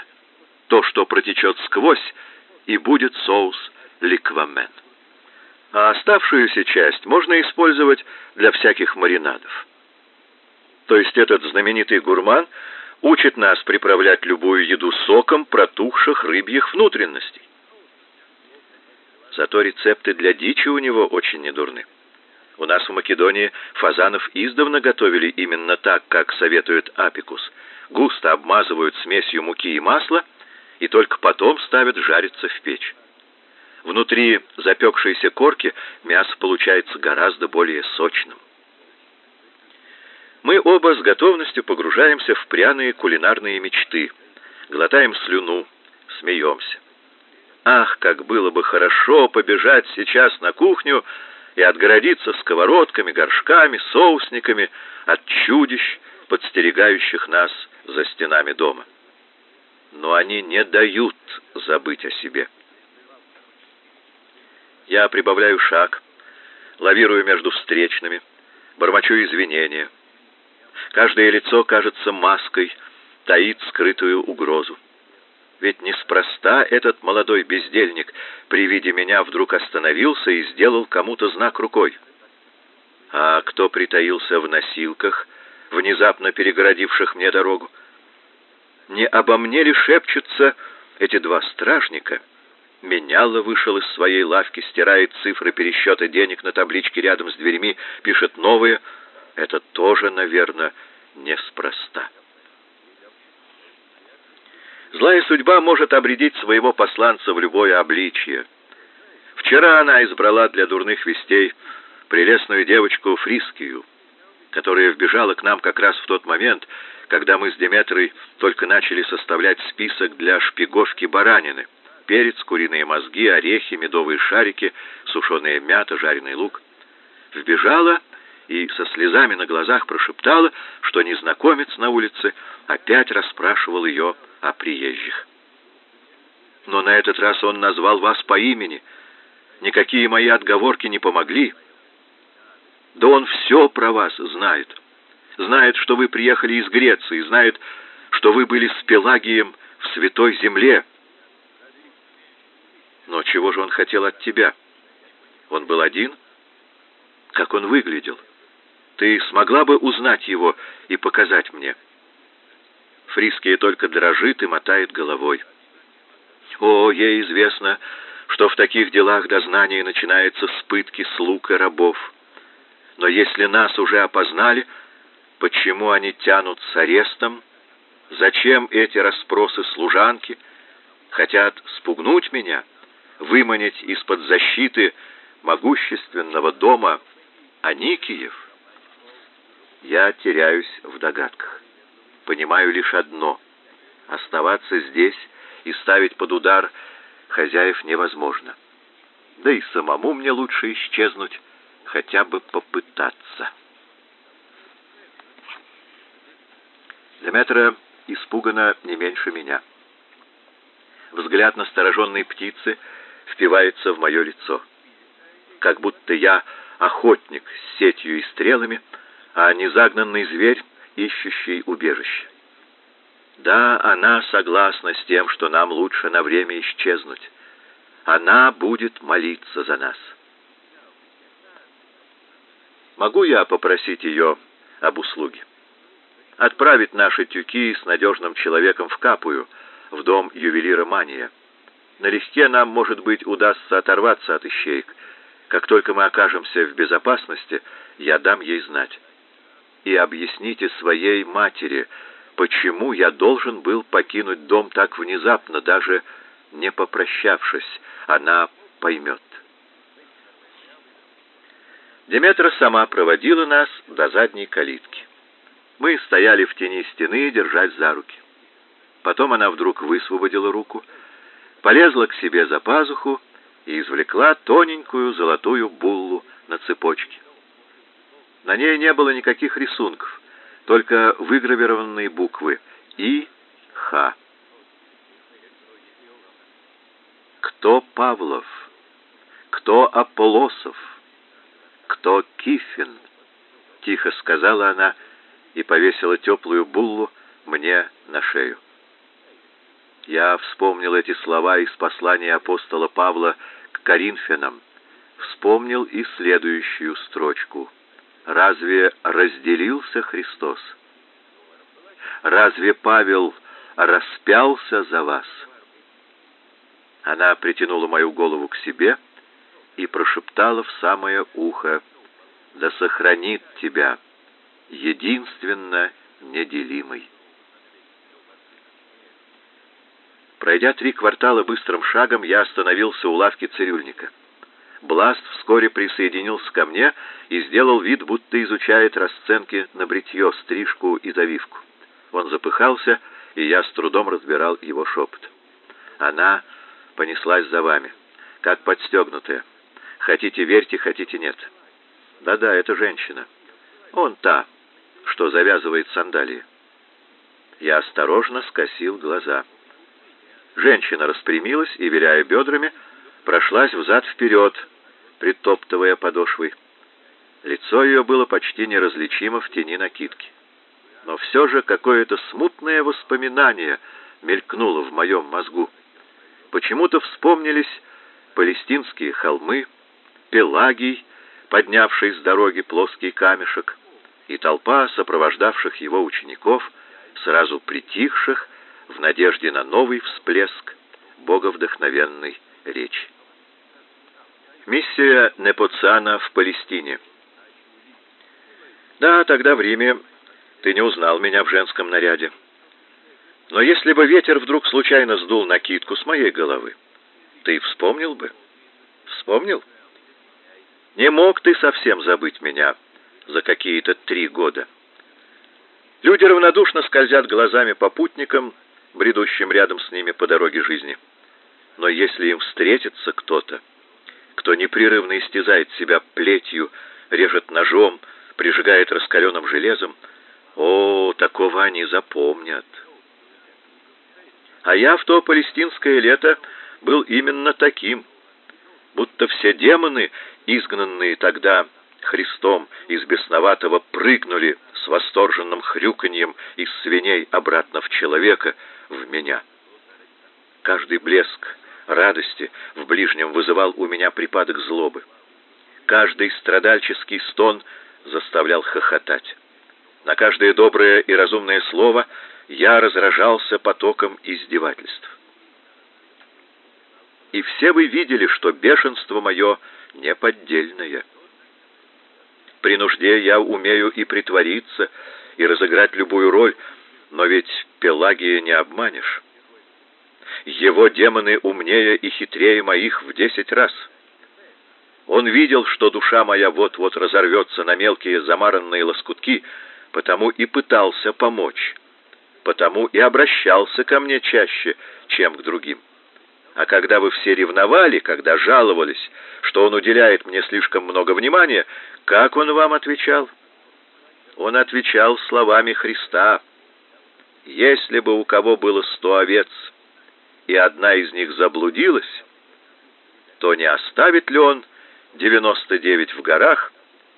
То, что протечет сквозь, и будет соус ликвамен. А оставшуюся часть можно использовать для всяких маринадов. То есть этот знаменитый гурман учит нас приправлять любую еду соком протухших рыбьих внутренностей. Зато рецепты для дичи у него очень недурны. У нас в Македонии фазанов издавна готовили именно так, как советует Апикус. Густо обмазывают смесью муки и масла и только потом ставят жариться в печь. Внутри запекшейся корки мясо получается гораздо более сочным. Мы оба с готовностью погружаемся в пряные кулинарные мечты, глотаем слюну, смеемся. Ах, как было бы хорошо побежать сейчас на кухню и отгородиться сковородками, горшками, соусниками от чудищ, подстерегающих нас за стенами дома. Но они не дают забыть о себе. Я прибавляю шаг, лавирую между встречными, бормочу извинения. Каждое лицо кажется маской, таит скрытую угрозу. Ведь неспроста этот молодой бездельник при виде меня вдруг остановился и сделал кому-то знак рукой. А кто притаился в носилках, внезапно перегородивших мне дорогу? Не обо мне ли шепчутся эти два стражника? Меняло вышел из своей лавки, стирает цифры пересчета денег на табличке рядом с дверьми, пишет новые. Это тоже, наверное, неспроста. Злая судьба может обредить своего посланца в любое обличье. Вчера она избрала для дурных вестей прелестную девочку Фрискию, которая вбежала к нам как раз в тот момент, когда мы с Деметрой только начали составлять список для шпиговки баранины. Перец, куриные мозги, орехи, медовые шарики, сушеная мята, жареный лук. Вбежала и со слезами на глазах прошептала, что незнакомец на улице опять расспрашивал ее о приезжих. Но на этот раз он назвал вас по имени. Никакие мои отговорки не помогли. Да он все про вас знает. Знает, что вы приехали из Греции, знает, что вы были с Пелагием в Святой Земле. Но чего же он хотел от тебя? Он был один? Как он выглядел? Ты смогла бы узнать его и показать мне?» Фриския только дрожит и мотает головой. О, ей известно, что в таких делах дознание начинается с пытки слуг и рабов. Но если нас уже опознали, почему они тянут с арестом? Зачем эти расспросы служанки? Хотят спугнуть меня, выманить из-под защиты могущественного дома Аникиев? Я теряюсь в догадках. Понимаю лишь одно — оставаться здесь и ставить под удар хозяев невозможно. Да и самому мне лучше исчезнуть, хотя бы попытаться. Деметра испугана не меньше меня. Взгляд настороженной птицы впивается в мое лицо. Как будто я охотник с сетью и стрелами, а не загнанный зверь, ищущий убежище. Да, она согласна с тем, что нам лучше на время исчезнуть. Она будет молиться за нас. Могу я попросить ее об услуге? Отправить наши тюки с надежным человеком в Капую, в дом ювелира Мания. Налегке нам, может быть, удастся оторваться от ищеек. Как только мы окажемся в безопасности, я дам ей знать. И объясните своей матери, почему я должен был покинуть дом так внезапно, даже не попрощавшись. Она поймет. Деметра сама проводила нас до задней калитки. Мы стояли в тени стены, держась за руки. Потом она вдруг высвободила руку, полезла к себе за пазуху и извлекла тоненькую золотую буллу на цепочке. На ней не было никаких рисунков только выгравированные буквы И, Х. Кто Павлов? Кто Аполосов? Кто Кифин? Тихо сказала она и повесила теплую буллу мне на шею. Я вспомнил эти слова из послания апостола Павла к Коринфянам. Вспомнил и следующую строчку — Разве разделился Христос? Разве Павел распялся за вас? Она притянула мою голову к себе и прошептала в самое ухо: "Да сохранит тебя единственно неделимый". Пройдя три квартала быстрым шагом, я остановился у лавки цирюльника. Бласт вскоре присоединился ко мне и сделал вид, будто изучает расценки на бритье, стрижку и завивку. Он запыхался, и я с трудом разбирал его шепот. Она понеслась за вами, как подстегнутая. Хотите верьте, хотите нет. Да-да, это женщина. Он та, что завязывает сандалии. Я осторожно скосил глаза. Женщина распрямилась и, виляя бедрами, прошлась взад-вперед, притоптывая подошвой. Лицо ее было почти неразличимо в тени накидки. Но все же какое-то смутное воспоминание мелькнуло в моем мозгу. Почему-то вспомнились палестинские холмы, Пелагий, поднявший с дороги плоский камешек, и толпа сопровождавших его учеников, сразу притихших в надежде на новый всплеск боговдохновенной речи. Миссия Непоцана в Палестине. Да, тогда в Риме ты не узнал меня в женском наряде. Но если бы ветер вдруг случайно сдул накидку с моей головы, ты вспомнил бы? Вспомнил? Не мог ты совсем забыть меня за какие-то три года. Люди равнодушно скользят глазами по путникам, бредущим рядом с ними по дороге жизни. Но если им встретится кто-то, кто непрерывно истязает себя плетью, режет ножом, прижигает раскаленным железом, о, такого они запомнят. А я в то палестинское лето был именно таким, будто все демоны, изгнанные тогда Христом из бесноватого, прыгнули с восторженным хрюканьем из свиней обратно в человека, в меня. Каждый блеск радости в ближнем вызывал у меня припадок злобы. Каждый страдальческий стон заставлял хохотать. На каждое доброе и разумное слово я разражался потоком издевательств. И все вы видели, что бешенство мое неподдельное. При нужде я умею и притвориться, и разыграть любую роль, но ведь Пелагия не обманешь. Его демоны умнее и хитрее моих в десять раз. Он видел, что душа моя вот-вот разорвется на мелкие замаранные лоскутки, потому и пытался помочь, потому и обращался ко мне чаще, чем к другим. А когда вы все ревновали, когда жаловались, что он уделяет мне слишком много внимания, как он вам отвечал? Он отвечал словами Христа. Если бы у кого было сто овец, и одна из них заблудилась, то не оставит ли он девяносто девять в горах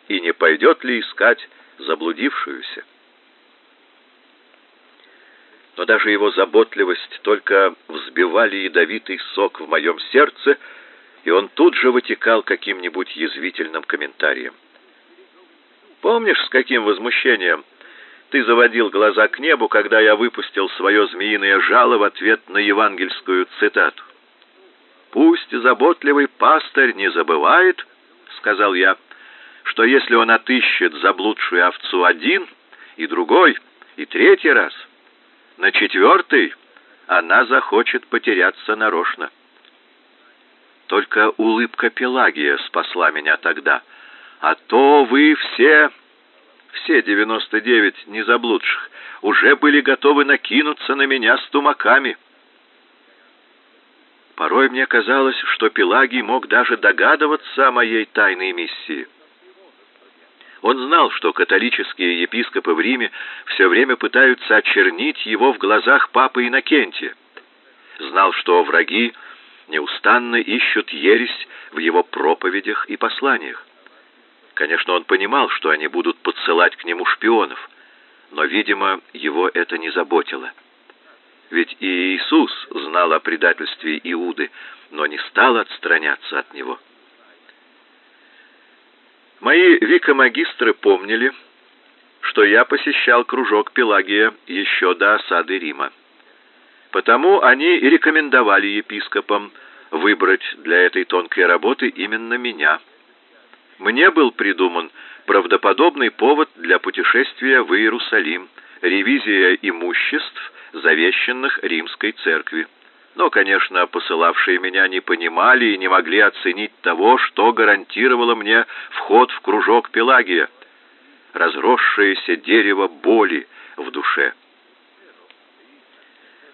и не пойдет ли искать заблудившуюся? Но даже его заботливость только взбивали ядовитый сок в моем сердце, и он тут же вытекал каким-нибудь язвительным комментарием. Помнишь, с каким возмущением ты заводил глаза к небу, когда я выпустил свое змеиное жало в ответ на евангельскую цитату. «Пусть заботливый пастырь не забывает, — сказал я, — что если он отыщет заблудшую овцу один, и другой, и третий раз, на четвертый она захочет потеряться нарочно. Только улыбка Пелагия спасла меня тогда, а то вы все все девяносто девять незаблудших, уже были готовы накинуться на меня с тумаками. Порой мне казалось, что Пелагий мог даже догадываться о моей тайной миссии. Он знал, что католические епископы в Риме все время пытаются очернить его в глазах папы Иннокентия. Знал, что враги неустанно ищут ересь в его проповедях и посланиях. Конечно, он понимал, что они будут подсылать к нему шпионов, но, видимо, его это не заботило. Ведь и Иисус знал о предательстве Иуды, но не стал отстраняться от него. Мои викомагистры помнили, что я посещал кружок Пелагия еще до осады Рима. Потому они и рекомендовали епископам выбрать для этой тонкой работы именно меня – мне был придуман правдоподобный повод для путешествия в Иерусалим, ревизия имуществ, завещанных римской церкви. Но, конечно, посылавшие меня не понимали и не могли оценить того, что гарантировало мне вход в кружок Пелагия, разросшееся дерево боли в душе.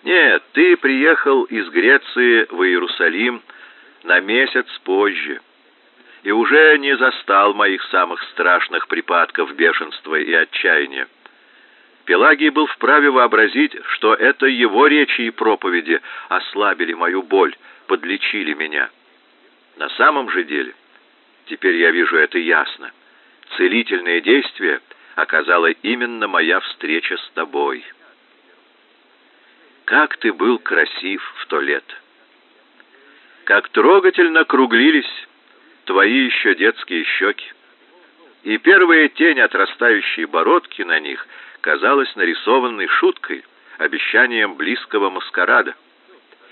Нет, ты приехал из Греции в Иерусалим на месяц позже и уже не застал моих самых страшных припадков бешенства и отчаяния. Пелагий был вправе вообразить, что это его речи и проповеди ослабили мою боль, подлечили меня. На самом же деле, теперь я вижу это ясно, целительное действие оказала именно моя встреча с тобой. Как ты был красив в то лето! Как трогательно круглились твои еще детские щеки. И первая тень отрастающей бородки на них казалась нарисованной шуткой, обещанием близкого маскарада.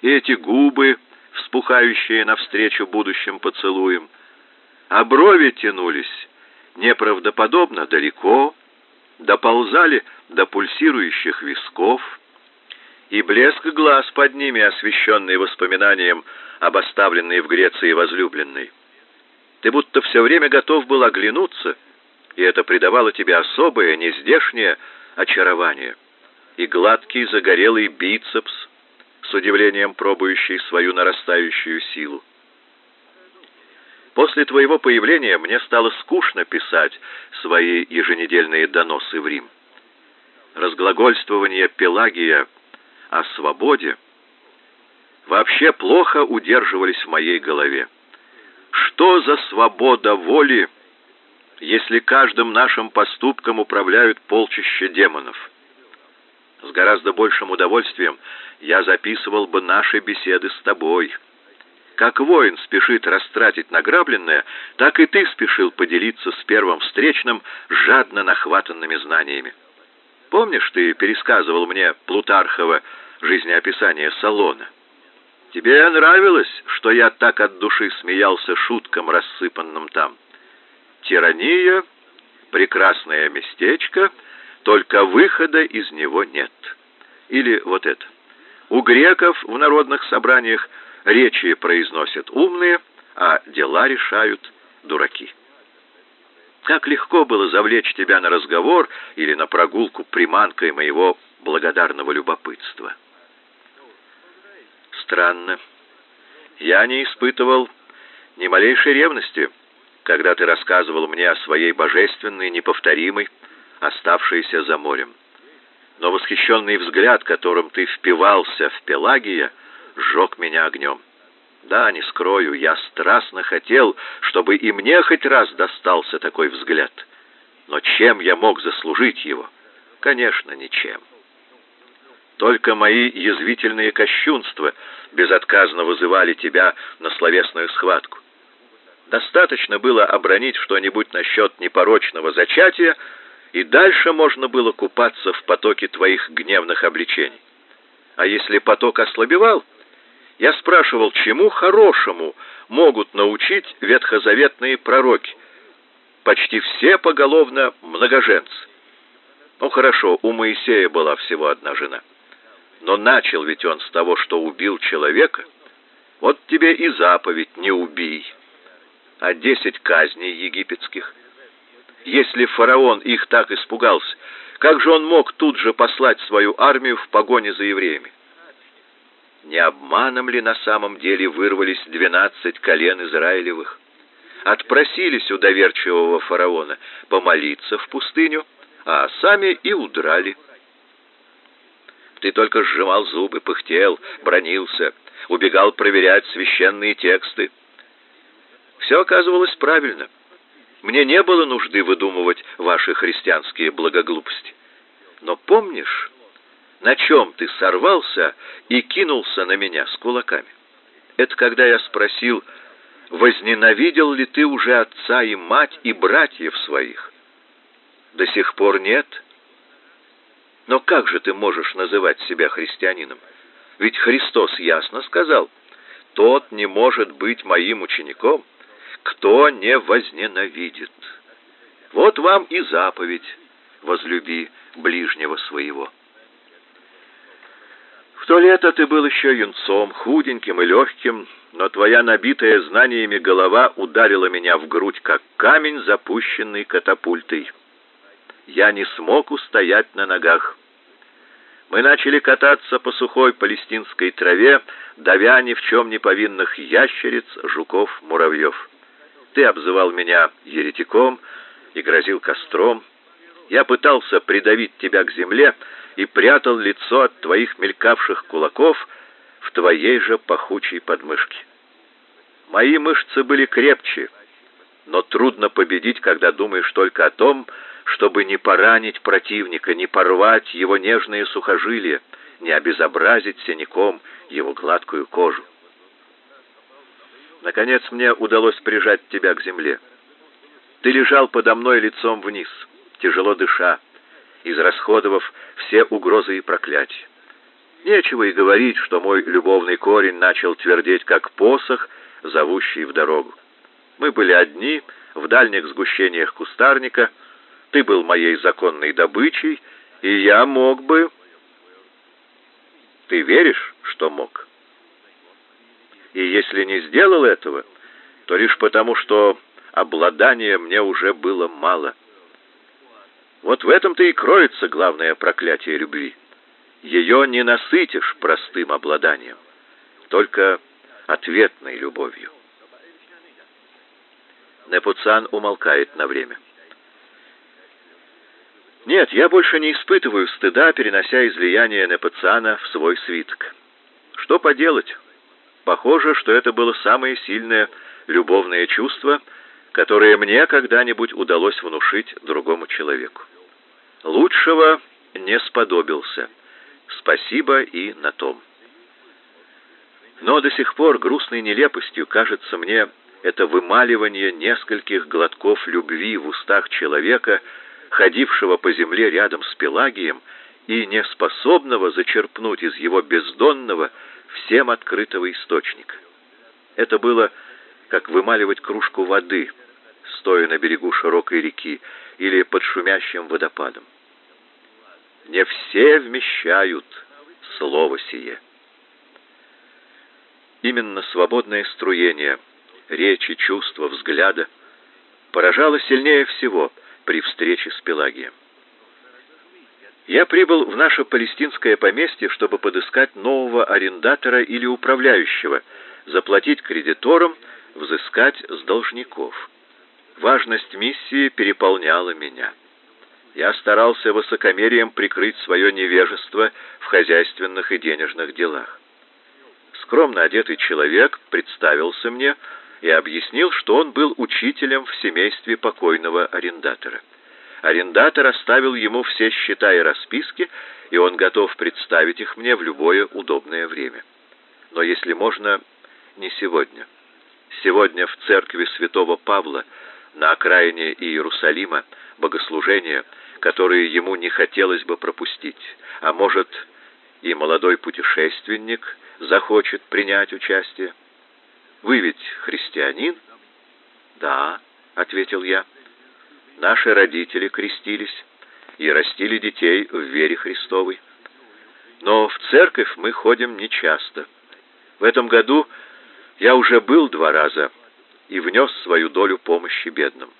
И эти губы, вспухающие навстречу будущим поцелуям, а брови тянулись неправдоподобно далеко, доползали до пульсирующих висков, и блеск глаз под ними, освещенный воспоминанием об оставленной в Греции возлюбленной. Ты будто все время готов был оглянуться, и это придавало тебе особое, нездешнее очарование. И гладкий загорелый бицепс, с удивлением пробующий свою нарастающую силу. После твоего появления мне стало скучно писать свои еженедельные доносы в Рим. Разглагольствование Пелагия о свободе вообще плохо удерживались в моей голове. Что за свобода воли, если каждым нашим поступком управляют полчища демонов? С гораздо большим удовольствием я записывал бы наши беседы с тобой. Как воин спешит растратить награбленное, так и ты спешил поделиться с первым встречным жадно нахватанными знаниями. Помнишь, ты пересказывал мне Плутархова жизнеописание Салона? Тебе нравилось, что я так от души смеялся шуткам, рассыпанным там? Тирания — прекрасное местечко, только выхода из него нет. Или вот это. У греков в народных собраниях речи произносят умные, а дела решают дураки. Как легко было завлечь тебя на разговор или на прогулку приманкой моего благодарного любопытства. Странно. Я не испытывал ни малейшей ревности, когда ты рассказывал мне о своей божественной, неповторимой, оставшейся за морем. Но восхищенный взгляд, которым ты впивался в Пелагия, сжег меня огнем. Да, не скрою, я страстно хотел, чтобы и мне хоть раз достался такой взгляд. Но чем я мог заслужить его? Конечно, ничем. Только мои язвительные кощунства безотказно вызывали тебя на словесную схватку. Достаточно было обронить что-нибудь насчет непорочного зачатия, и дальше можно было купаться в потоке твоих гневных обличений. А если поток ослабевал, я спрашивал, чему хорошему могут научить ветхозаветные пророки. Почти все поголовно многоженцы. Ну хорошо, у Моисея была всего одна жена. Но начал ведь он с того, что убил человека. Вот тебе и заповедь «не убий», а десять казней египетских. Если фараон их так испугался, как же он мог тут же послать свою армию в погоне за евреями? Не обманом ли на самом деле вырвались двенадцать колен Израилевых? Отпросились у доверчивого фараона помолиться в пустыню, а сами и удрали. Ты только сжимал зубы, пыхтел, бронился, убегал проверять священные тексты. Все оказывалось правильно. Мне не было нужды выдумывать ваши христианские благоглупости. Но помнишь, на чем ты сорвался и кинулся на меня с кулаками. Это когда я спросил, возненавидел ли ты уже отца и мать и братьев своих? До сих пор нет. Но как же ты можешь называть себя христианином? Ведь Христос ясно сказал, тот не может быть моим учеником, кто не возненавидит. Вот вам и заповедь, возлюби ближнего своего. В то лето ты был еще юнцом, худеньким и легким, но твоя набитая знаниями голова ударила меня в грудь, как камень, запущенный катапультой. Я не смог устоять на ногах. Мы начали кататься по сухой палестинской траве, давя ни в чем не повинных ящериц, жуков, муравьев. Ты обзывал меня еретиком и грозил костром. Я пытался придавить тебя к земле, и прятал лицо от твоих мелькавших кулаков в твоей же пахучей подмышке. Мои мышцы были крепче, но трудно победить, когда думаешь только о том, чтобы не поранить противника, не порвать его нежные сухожилия, не обезобразить синяком его гладкую кожу. Наконец мне удалось прижать тебя к земле. Ты лежал подо мной лицом вниз, тяжело дыша, израсходовав все угрозы и проклятия. Нечего и говорить, что мой любовный корень начал твердеть, как посох, зовущий в дорогу. Мы были одни в дальних сгущениях кустарника, ты был моей законной добычей, и я мог бы... Ты веришь, что мог? И если не сделал этого, то лишь потому, что обладания мне уже было мало — вот в этом-то и кроется главное проклятие любви. Ее не насытишь простым обладанием, только ответной любовью. Непуцан умолкает на время. Нет, я больше не испытываю стыда, перенося излияние Непуцана в свой свиток. Что поделать? Похоже, что это было самое сильное любовное чувство, которое мне когда-нибудь удалось внушить другому человеку. Лучшего не сподобился. Спасибо и на том. Но до сих пор грустной нелепостью кажется мне это вымаливание нескольких глотков любви в устах человека, ходившего по земле рядом с Пелагием и не способного зачерпнуть из его бездонного, всем открытого источника. Это было как вымаливать кружку воды, стоя на берегу широкой реки или под шумящим водопадом. Не все вмещают слово сие. Именно свободное струение речи, чувства, взгляда поражало сильнее всего при встрече с Пелагием. Я прибыл в наше палестинское поместье, чтобы подыскать нового арендатора или управляющего, заплатить кредиторам, взыскать с должников. Важность миссии переполняла меня. Я старался высокомерием прикрыть свое невежество в хозяйственных и денежных делах. Скромно одетый человек представился мне и объяснил, что он был учителем в семействе покойного арендатора. Арендатор оставил ему все счета и расписки, и он готов представить их мне в любое удобное время. Но если можно, не сегодня. Сегодня в церкви святого Павла на окраине Иерусалима богослужение, которое ему не хотелось бы пропустить, а может и молодой путешественник захочет принять участие. Вы ведь христианин? Да, ответил я. Наши родители крестились и растили детей в вере Христовой. Но в церковь мы ходим нечасто. В этом году я уже был два раза и внес свою долю помощи бедным.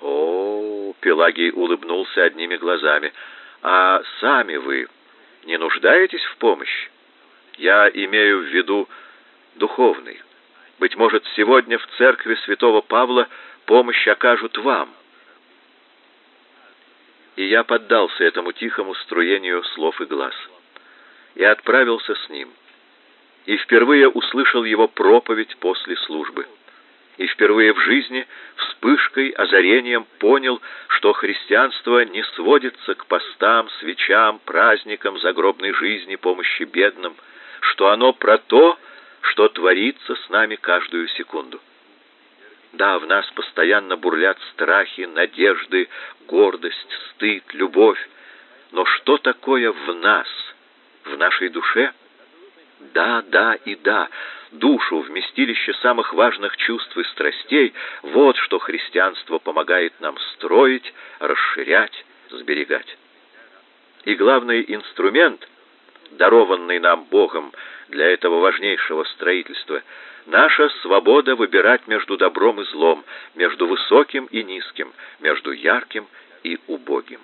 О, Пелагий улыбнулся одними глазами. А сами вы не нуждаетесь в помощи? Я имею в виду духовный. Быть может, сегодня в церкви святого Павла помощь окажут вам и я поддался этому тихому струению слов и глаз. Я отправился с ним, и впервые услышал его проповедь после службы. И впервые в жизни вспышкой, озарением понял, что христианство не сводится к постам, свечам, праздникам загробной жизни, помощи бедным, что оно про то, что творится с нами каждую секунду. Да, в нас постоянно бурлят страхи, надежды, гордость, стыд, любовь. Но что такое в нас, в нашей душе? Да, да и да. Душу, вместилище самых важных чувств и страстей, вот что христианство помогает нам строить, расширять, сберегать. И главный инструмент, дарованный нам Богом для этого важнейшего строительства – Наша свобода выбирать между добром и злом, между высоким и низким, между ярким и убогим.